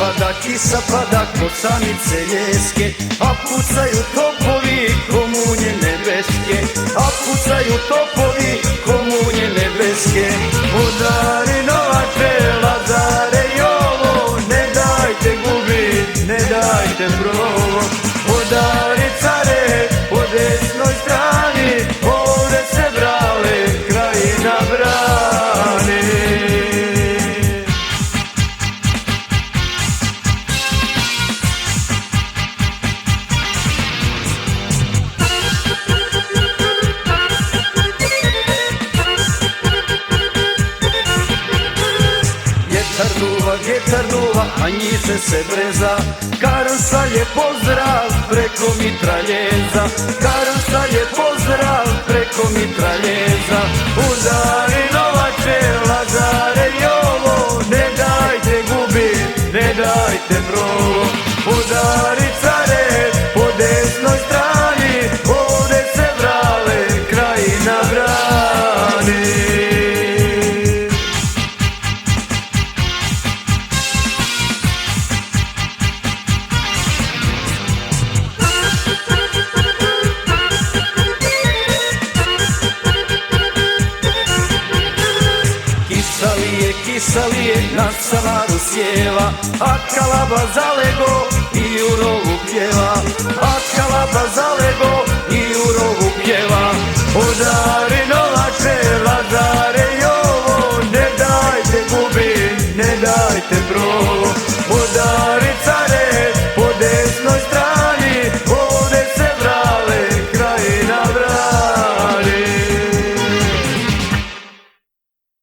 pada, kisa pada, kosanice ljeske A pucaju topovi, komunje nebeske. A pucaju topovi, komunje nebeske. Udari novače, lazare i ovo Ne dajte gubit, ne dajte provo Udari Vjetar duva, vjetar duva, a njiše se breza. Karansa je pozdrav preko mitraljeza. Karansa je pozdrav preko mitraljeza Kisalije, na samaru sjeva A kalaba zalego